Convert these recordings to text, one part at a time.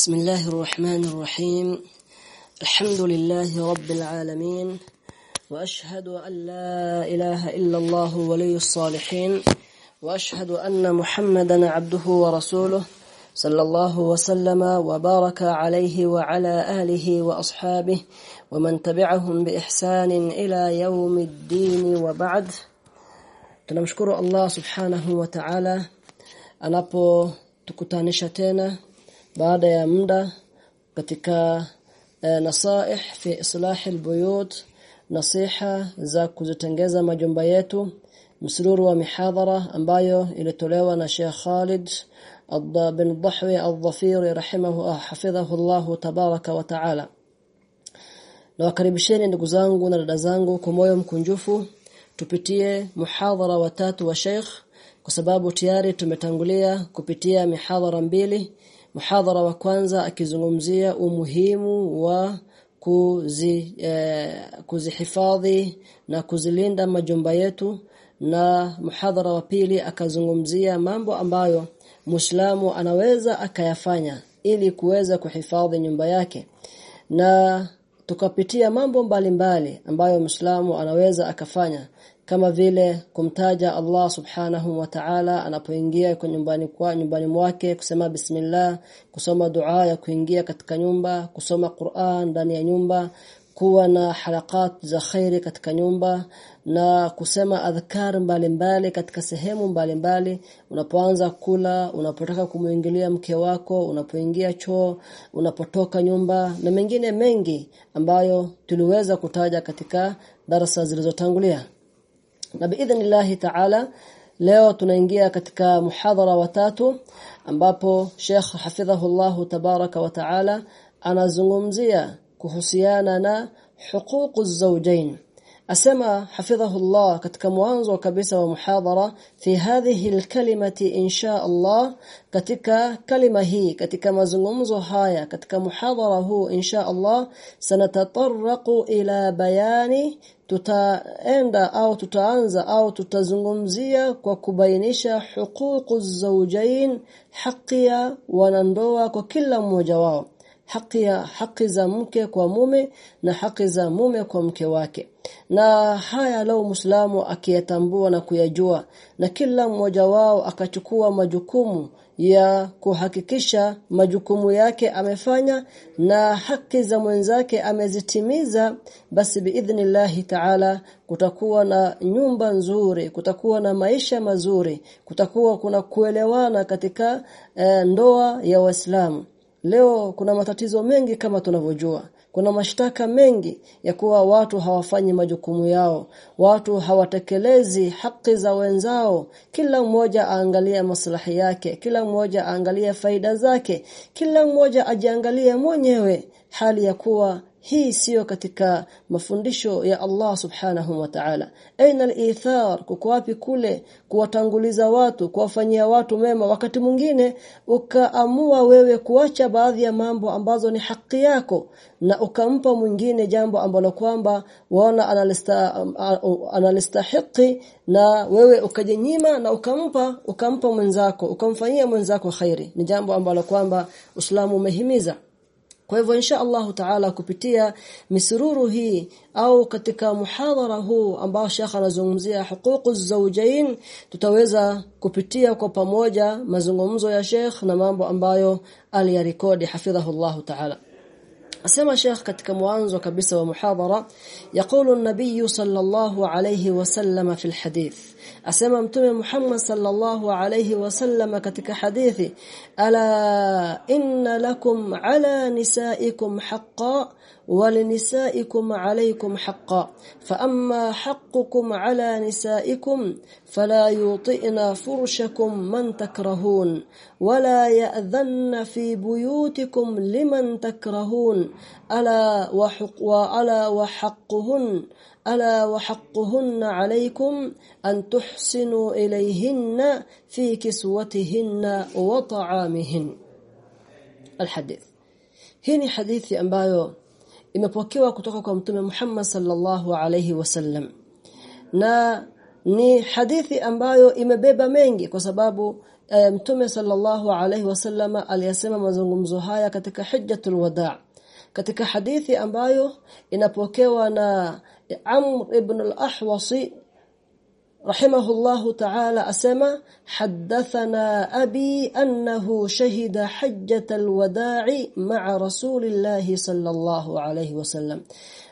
بسم الله الرحمن الرحيم. الحمد لله رب العالمين وأشهد أن لا إله إلا الله ولي الصالحين وأشهد أن محمدا عبده ورسوله صلى الله وسلم وبارك عليه وعلى آله وأصحابه ومن تبعهم بإحسان إلى يوم الدين وبعد. Tunamshukuru Allah subhanahu wa ta'ala anapotukutanisha tena baada ya muda katika e, nasaih fi islah albuyut nasiha za kuzitengeza majumba yetu msururu wa mihadhara ambayo ilitolewa na Sheikh Khalid bin Dhahwi al-Dhafiri rahimahu hafidhahu Allah tabaraka wa taala. Na wakaribisheni ndugu zangu na dada zangu kwa moyo mkunjufu tupitie muhadhara watatu wa Sheikh kwa sababu tayari tumetangulia kupitia mihadhara mbili muhadhara wa kwanza akizungumzia umuhimu wa kuzi eh, kuzihifadhi na kuzilinda majumba yetu na muhadhara wa pili akazungumzia mambo ambayo Muislamu anaweza akayafanya ili kuweza kuhifadhi nyumba yake. Na tukapitia mambo mbalimbali mbali ambayo Muislamu anaweza akafanya kama vile kumtaja Allah subhanahu wa ta'ala anapoingia kwa nyumbani kwa nyumbani mwake kusema bismillah kusoma dua ya kuingia katika nyumba kusoma Qur'an ndani ya nyumba kuwa na halakat za khairi katika nyumba na kusema adhkar mbalimbali katika sehemu mbalimbali unapoanza kula unapotaka kumuingilia mke wako unapoingia choo unapotoka nyumba na mengine mengi ambayo tuliweza kutaja katika darasa zilizotangulia na biidhnillahi ta'ala leo tunaingia katika muhadhara wa tatu ambapo Sheikh hafidhahullahu tabaraka wa ta'ala anazungumzia kuhusiana na huququ zawjain asema hafidhahullah katika mwanzo kabisa wa muhadhara fi hadhihi alkalimati insha Allah katika kalima hii katika mazungumzo haya katika muhadhara huu insha Allah sanatatarraqu ila bayani tutaenda au tutaanza au tutazungumzia kwa kubainisha huququ zawjain haki wanandoa kwa kila mmoja wao haki ya haki za mke kwa mume na haki za mume kwa mke wake. Na haya leo Muislamu akiyatambua na kuyajua na kila mmoja wao akachukua majukumu ya kuhakikisha majukumu yake amefanya na haki za mwenzake amezitimiza basi biidhnillahi ta'ala kutakuwa na nyumba nzuri kutakuwa na maisha mazuri kutakuwa kuna kuelewana katika e, ndoa ya Waislamu leo kuna matatizo mengi kama tunavyojua. Kuna mashtaka mengi ya kuwa watu hawafanyi majukumu yao. Watu hawatekelezi haki za wenzao. Kila mmoja aangalie maslahi yake. Kila mmoja aangalie faida zake. Kila mmoja ajiangalie mwenyewe. Hali ya kuwa hii sio katika mafundisho ya Allah subhanahu wa ta'ala. Aina al-ithar kuko wapi kule kuwatanguliza watu kuwafanyia watu mema wakati mwingine ukaamua wewe kuacha baadhi ya mambo ambazo ni haki yako na ukampa mwingine jambo ambalo kwamba waona analista analistahiki na wewe ukajinyima na ukampa ukampa mwenzako ukamfanyia mwenzako khairi. Ni jambo ambalo kwamba Uislamu umehimiza kwa hivyo insha Allah Taala kupitia misururu hii au katika muhadhara huu ambao Sheikh anazungumzia hukuku zawjain tutaweza kupitia kwa pamoja mazungumzo ya Sheikh na mambo ambayo aliyarekodi hafidhahu Allah Taala Asema Sheikh katika mwanzo kabisa wa muhadhara yakulu an-nabiy sallallahu alayhi wasallam fi al-hadith asema mtume Muhammad sallallahu alayhi wasallam katika hadithi ala inna lakum ala nisaikum haqqan ولنسائكم عليكم حقا. فأما حقكم على نسائكم فلا يطئن فرشكم من تكرهون. ولا يأذن في بيوتكم لمن تكرهون. ألا وحق وعلى وحقهن ألا وحقهن عليكم أن تحسنوا إليهن في كسوتهن وطعامهن. الحديث. هنا حديث ambayo imepokewa kutoka kwa mtume Muhammad sallallahu alayhi wasallam na ni hadithi ambayo imebeba mengi kwa sababu e, mtume sallallahu alaihi wasallama aliyasema mazungumzo haya katika Hajjatul wadaa katika hadithi ambayo inapokewa na Amr ibn al-Ahwasi rahimahullahu ta'ala asema haddathana abi annahu shahida hajjatal wada'i ma'a rasulillahi sallallahu alayhi wasallam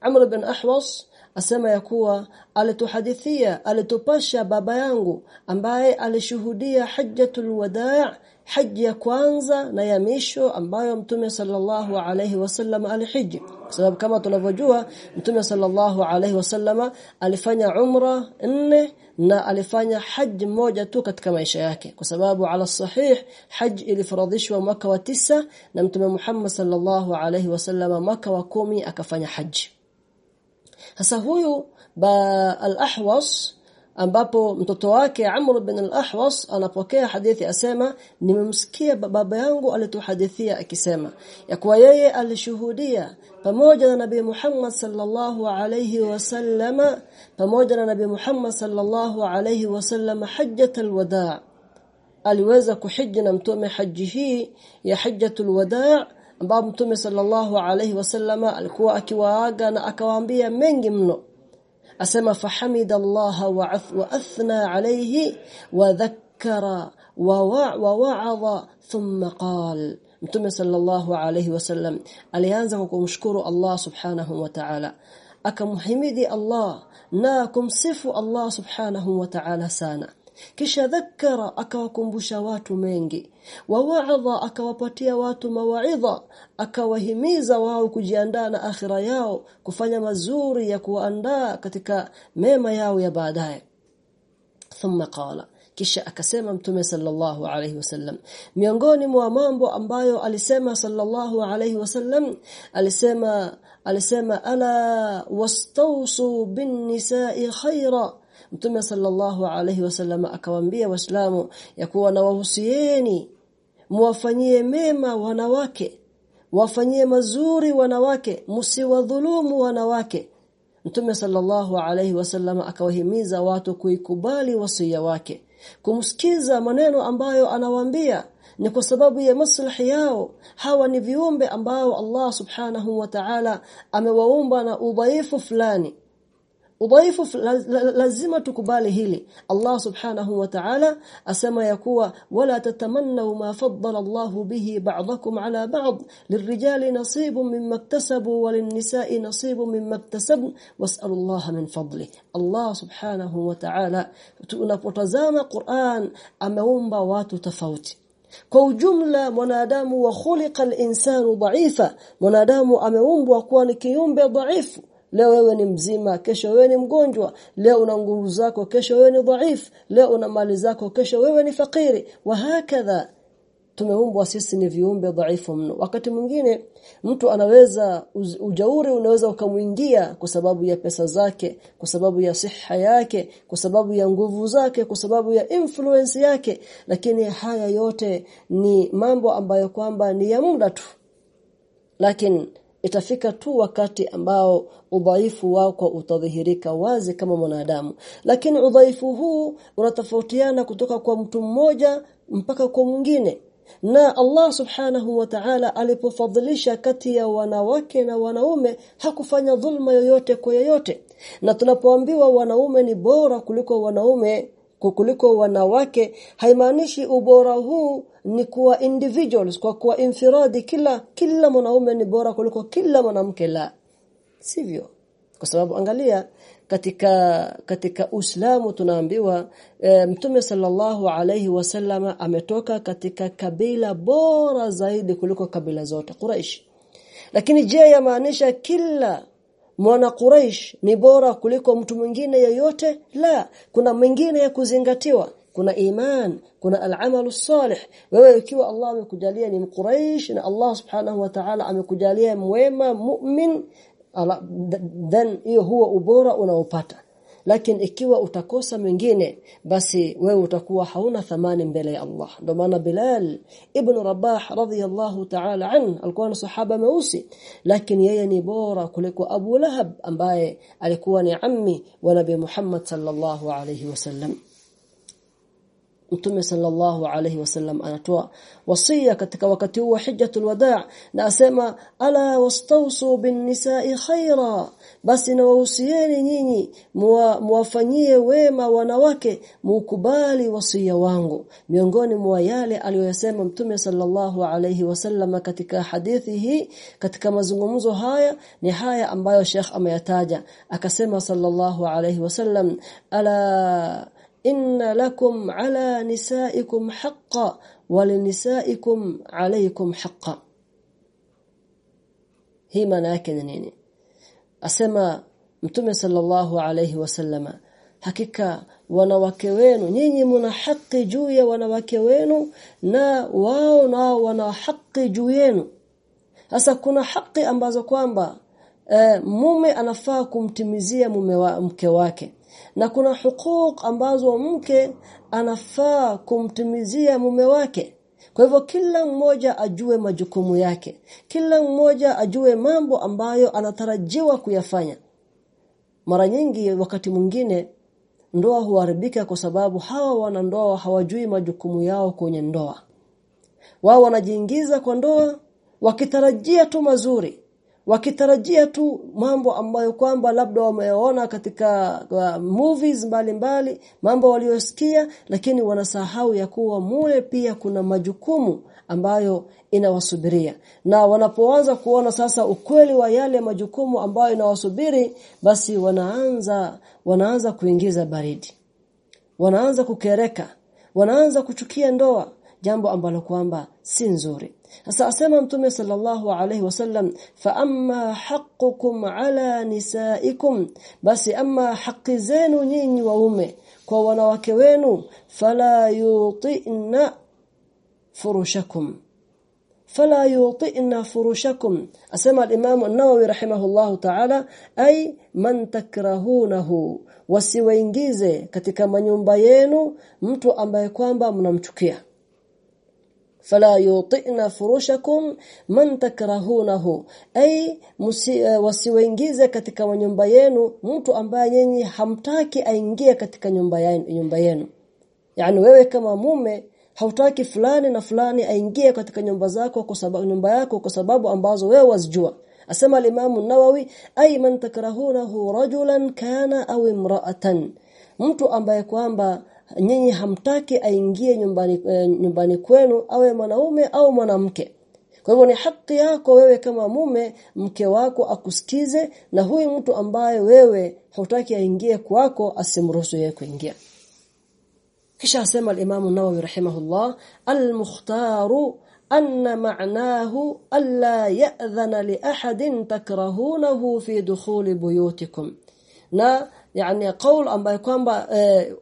Amr ibn Ahwas asema ya kuwa alituhadithia alitupasha baba yangu ambaye alishuhudia hajjatul wadaa haji ya kwanza na ya misho ambayo mtume sallallahu alayhi wasallam alihiji. Kwa sababu kama tunavyojua mtume sallallahu alayhi wasallam alifanya umra nne na alifanya haji moja tu katika maisha yake. Kwa sababu ala sahih haji ilifaradhishwa mwaka wa tisa na mtume Muhammad sallallahu alayhi wasallam mwaka wa kumi akafanya haji. Sasa huyu ba al-ahwas ambapo mtoto wake Amr bin al-Ahwas anapokea hadithi asema nimemsikia baba yangu alituhadithia akisema ya kuwa yeye alishuhudia pamoja na Nabii Muhammad sallallahu alayhi wasallama pamoja na Nabii Muhammad sallallahu alayhi wasallama hajjatul wadaa aliweza kuhiji na mtume haji hii ya hajjatul wadaa ambapo mtume sallallahu alayhi wasallama alikuwa akiwaaga na akawaambia mengi mno asema fahamida Allah wa athna alayhi wa dhakkara wa wa'adha thumma qala mtume sallallahu alayhi wasallam alianza kwa kumshukuru Allah subhanahu wa ta'ala akamhimidi Allah na kumsifu Allah subhanahu wa ta'ala sana kisha dhakara akawakumbusha watu mengi. Wawaadha akawapatia watu mawaidha. Akawahimiza wao kujiandaa na akhira yao kufanya mazuri ya kuandaa katika mema yao ya baadaye. Thumma qala. Kisha akasema mtume sallallahu alayhi wasallam miongoni mwa mambo ambayo alisema sallallahu alayhi wasallam alisema alisema ala wastawsu bin nisa'i khaira Mtume sallallahu alayhi wasallam akawaambia waislamu ya kuwa na wahusieni muwafanyie mema wanawake wafanyie mazuri wanawake msiwadhulumu wanawake. Mtume sallallahu alayhi wasallam akawahimiza watu kuikubali wasia wake kumsikiza maneno ambayo anawaambia ni kwa sababu ya maslahi yao. Hawa ni viumbe ambao Allah subhanahu wa ta'ala amewaumba na udhaifu fulani udhaifu lazima tukubali hili Allah subhanahu wa ta'ala asema ya kuwa wala tatamannu ma faddala Allah bihi ba'dakum ala ba'd lirrijali nasibun mimma iktasabu walinnisa'i nasibun mimma iktasabn was'alu Allah min fadli Allah subhanahu wa ta'ala tunapotazama Qur'an ameumba watu tofauti kwa ujumla mwanadamu wa khuliqa al-insanu dha'ifa mwanadamu ameumbwa kuwa ni kiumbe dhaifu leo wewe ni mzima kesho wewe ni mgonjwa. Leo una nguvu zako kesho wewe ni dhaifu. Leo una mali zako kesho wewe ni fakiri. Wa hakadha tumeumbwa sisi ni viumbe dhaifu mno. Wakati mwingine mtu anaweza ujauri unaweza ukamwingia kwa sababu ya pesa zake kwa sababu ya siha yake kwa sababu ya nguvu zake kwa sababu ya influence yake. Lakini haya yote ni mambo ambayo kwamba ni ya muda tu. Lakini itafika tu wakati ambao udhaifu wako utadhihirika wazi kama mwanadamu. Lakini udhaifu huu unatofautiana kutoka kwa mtu mmoja mpaka kwa mwingine. Na Allah subhanahu wa ta'ala alipofadhilisha kati ya wanawake na wanaume hakufanya dhulma yoyote kwa yoyote. Na tunapoambiwa wanaume ni bora kuliko wanaume kuliko wanawake haimaanishi ubora huu ni kuwa individuals kwa kuwa infiradi kila kila mwanaume ni bora kuliko kila mwanamke la. Sivyo. Kwa sababu angalia katika katika Uislamu tunaambiwa e, Mtume sallallahu alayhi wasallama ametoka katika kabila bora zaidi kuliko kabila zote Quraish. Lakini je yamaanisha kila mwana Quraish ni bora kuliko mtu mwingine yeyote? La. Kuna mwingine ya kuzingatiwa kuna iman kuna al-amalu salih wewe ikiwa Allah amekujalia ni mquraish na Allah subhanahu wa ta'ala amekujalia mwema mu'min then hiyo huwa ubora unaopata. Lakini ikiwa utakosa mengine basi wewe utakuwa hauna thamani mbele ya Allah. Ndio maana Bilal ibn Rabah radhiyallahu ta'ala an alikuwa ni sahaba meusi lakini yeye ni bora kuliko Abu Lahab ambaye alikuwa ni ammi wa Nabii Muhammad sallallahu alayhi wasallam Mtume sallallahu alayhi wasallam anatoa wasia katika wakati huu wa wadaa na asema ala wastawsu bin nisa'i khaira basi na wahusieni nyinyi muwafanyie wema wanawake mukubali wasia wangu. Miongoni mwa yale aliyosema Mtume sallallahu alayhi wasallam katika hadithi hii katika mazungumzo haya ni haya ambayo Sheikh ameyataja. Akasema sallallahu alayhi wasallam ala inna lakum ala nisaikum haqqan walinisaikum alaykum haqqan hii maana yake ni nini? Asema mtume sallallahu alayhi wasallama hakika wanawake wenu nyinyi mna haki juu ya wanawake wenu na wao nao wana haki juu yenu. Sasa kuna haki ambazo kwamba e, mume anafaa kumtimizia mume wa mke wake na kuna hukuk ambazo mke anafaa kumtimizia mume wake. Kwa hivyo kila mmoja ajue majukumu yake. Kila mmoja ajue mambo ambayo anatarajiwa kuyafanya. Mara nyingi wakati mwingine ndoa huharibika kwa sababu hawa wanandoa hawajui majukumu yao kwenye ndoa. Wao wanajiingiza kwa ndoa wakitarajia tu mazuri wakitarajia tu mambo ambayo kwamba labda wameona katika uh, movies mbalimbali mbali, mambo waliosikia lakini wanasahau ya kuwa mule pia kuna majukumu ambayo inawasubiria. Na wanapoanza kuona sasa ukweli wa yale majukumu ambayo inawasubiri basi wanaanza wanaanza kuingiza baridi. Wanaanza kukereka. Wanaanza kuchukia ndoa jambo ambalo kwamba si nzuri sasa asema mtume sallallahu alayhi wasallam fa amma haqqukum ala nisaikum basi amma haki zenu nyinyi waume kwa wanawake wenu fala yutina furushakum. Fala yutina furushakum asema al-imam an-nawawi rahimahullahu ta'ala ay man takrahunahu wasiwaingize katika manyumba yenu mtu ambaye kwamba mnamchukia fala يطئن furushakum man takrahunahu ay wasiwaingize katika nyumba yenu mtu ambaye nyinyi hamtaki aingie katika nyumba yenu nyumba yenu. Yani wewe kama mume hautaki fulani na fulani aingie katika nyumba zako kwa sababu nyumba yako kwa sababu ambazo wewe wazijua. Asema al-Imam nawawi ay man takrahunahu rajulan kana au imra'atan. Mtu ambaye kwamba nyinyi hamtaki aingie nyumbani e, nyumbani kwenu awe mwanaume au mwanamke. Kwa hivyo ni haki yako wewe kama mume mke wako akusikize na huyu mtu ambaye wewe hutaki aingie kwako asimruhusu yeye kuingia. Kisha asema al-Imam Nawawi rahimahullah al-mukhtaru anna ma'nahu alla ya'dhana li ahadin takrahunahu fi dukhuli buyutikum. Na yani kaul ambayo kwamba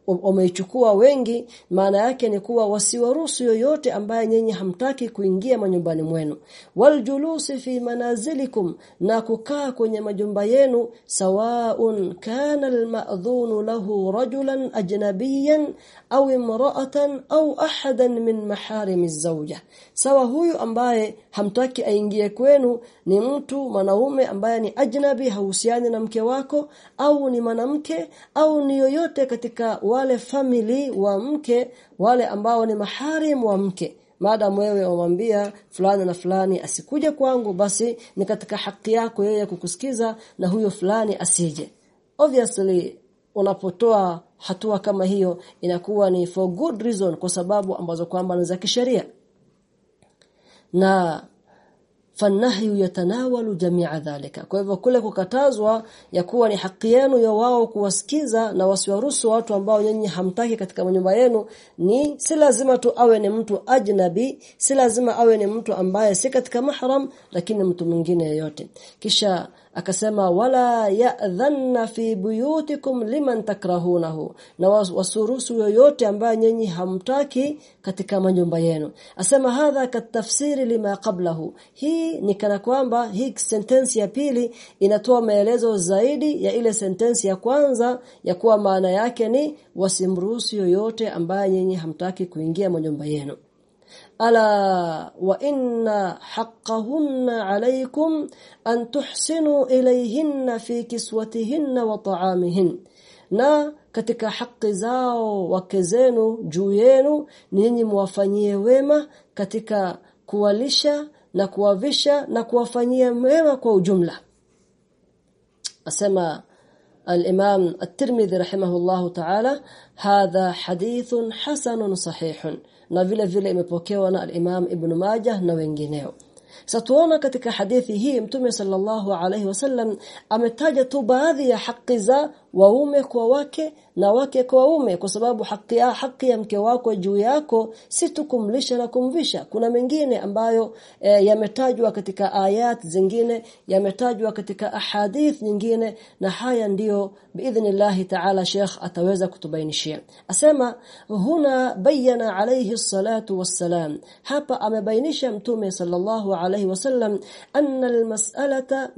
wameichukua e, wengi maana yake ni kuwa wasiwaruhusu yoyote ambaye nyinyi hamtaki kuingia manyumbani mwenu. Waljulusi fi manazilikum na kukaa kwenye majumba yenu sawaun kana almadhun lahu rajulan ajnabiyan au imra'atan au ahadan min maharim az-zawja sawa huyu ambaye hamtaki aingie kwenu ni mtu mwanaume ambaye ni ajnabi hahusiani na mke wako au ni mwanamke au ni yoyote katika wale family wa mke wale ambao ni maharim wa mke. Maadamu wewe umwambia fulani na fulani asikuje kwangu basi ni katika haki yako yeye kukusikiza na huyo fulani asije. Obviously unapotoa hatua kama hiyo inakuwa ni for good reason kwa sababu ambazo kwamba ni za kisheria. Na fanahyu yatanawalu jamia dhalika kwa hivyo kule kukatazwa ya kuwa ni haki yenu ya wao kuwasikiza na wasiwaruhusu watu ambao nyinyi hamtaki katika manyumba yenu ni si lazima tu awe ni mtu ajnabi si lazima awe ni mtu ambaye si katika mahram lakini mtu mwingine yeyote. Kisha akasema wala ya'dhanna fi buyutikum liman takrahunahu na wasurusu yoyote ambaye nyinyi hamtaki katika manyumba yenu. Asema hadha katafsiri lima qablahu. Hii ni kana kwamba hii sentensi ya pili inatoa maelezo zaidi ya ile sentensi ya kwanza ya kuwa maana yake ni wasimruhusu yoyote ambaye nyinyi hamtaki kuingia manyumba yenu. Ala wa inna haqqahunna alaykum an tuhsinu ilayhinna fi kiswatihinna wa ta'amihin. Na katika haki zao wake zenu juu yenu ninyi mwafanyie wema katika kuwalisha na kuwavisha na kuwafanyia wema kwa ujumla asema الإمام الترمذي رحمه الله تعالى هذا حديث حسن صحيح na vile vile imepokewa na al-Imam Ibn Majah na wengineo sasa tuona katika hadithi hii Mtume sallallahu alaihi wasallam ametaja tu baadhi ya haki za waume kwa wake na wake kwa waume kwa sababu haki ya haki ya mke wako juu yako si tu kumlisha na kumvisha. Kuna mengine ambayo e, yametajwa katika ayat zingine yametajwa katika ahadith nyingine na haya ndiyo biidhnillah ta'ala Sheikh ataweza kutubainishia. Asema huna bayana alayhi salatu wassalam. Hapa amebainisha mtume sallallahu alayhi wasallam anna almas'alata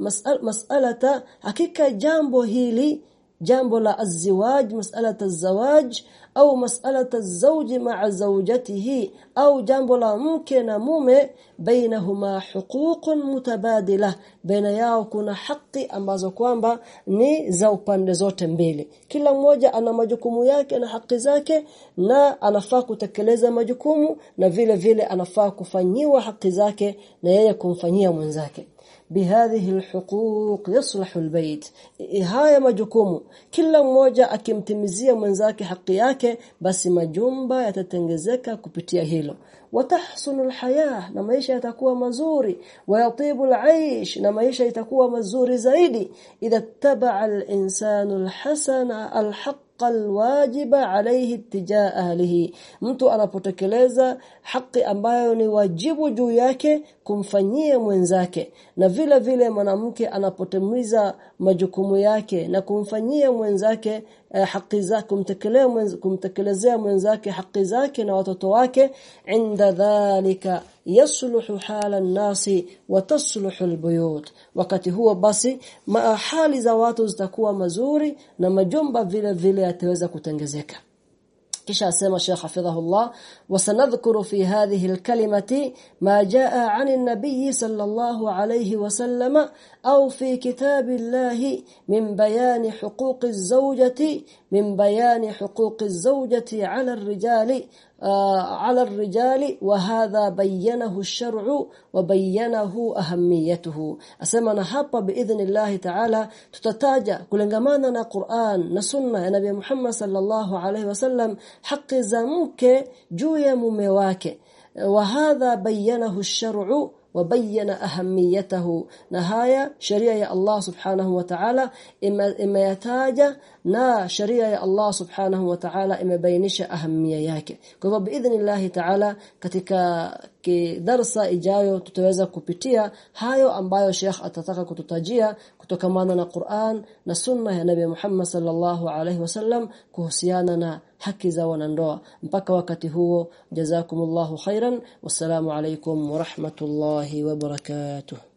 mas'alata hakika jambo hili jambo la azwaj mas'alata azwaj au mas'alata azwaj ma'a zawjatihi au jambo la mke na mume bainahuma huququn mutabadila baina yao kuna haki ambazo kwamba ni za upande zote mbili. Kila mmoja ana majukumu yake na haki zake na anafaa kutekeleza majukumu na vile vile anafaa kufanyiwa haki zake na yeye kumfanyia mwenzake bihadhihi alhuquq yuslahu albayt haya majukumu kila mmoja akimtimizia mwenzake haki yake basi majumba yatatengezeka kupitia hilo watahsunu alhayah na maisha yatakuwa mazuri. Wayatibu alaish na maisha yatakuwa mazuri zaidi. Idha tabaa alinsanu alhasana alhaq alwajiba alayhi tijaa ahlihi. Mtu anapotekeleza haki ambayo ni wajibu juu yake kumfanyia mwenzake. Na vile vile mwanamke anapotimiza majukumu yake na kumfanyia mwenzake eh, haki zake kumtekelezea mwenz, kumtekelezea mwenzake haki zake na watoto wake inda dhalika yasluhu hala an-nasi wa tasluhu al-buyut wakati huo basi hali za watu zitakuwa mazuri na majumba vile vile yataweza kutengezeka كيش اسما الشيخ حفظه الله؟ وسنذكر في هذه الكلمة ما جاء عن النبي صلى الله عليه وسلم أو في كتاب الله من بيان حقوق الزوجة min bayani huquqi az-zawjati 'ala ar-rijali على الرجال وهذا بينه الشرع وبينه اهميته اسمعنا hapa باذن الله تعالى tutataja kulengamana na Qur'an na sunna ya Nabii Muhammad sallallahu alaihi wasallam haki za mke juu ya mume wake وهذا بينه الشرع wabayana ahamiyatahu na haya sharia ya Allah subhanahu wa ta'ala imeyataja na sharia ya Allah subhanahu wa ta'ala imebainisha ahamia yake. Kwa hivyo biidhnillah ta'ala katika darsa ijayo tutaweza kupitia hayo ambayo Sheikh atataka kututajia kutokamana na Qur'an na sunna ya Nabii Muhammad sallallahu alaihi wasallam kuhusiana na haki za wanandoa. Mpaka wakati huo jazakumullahu khairan. Wassalamu alaikum wa rahmatullahi wa barakatuh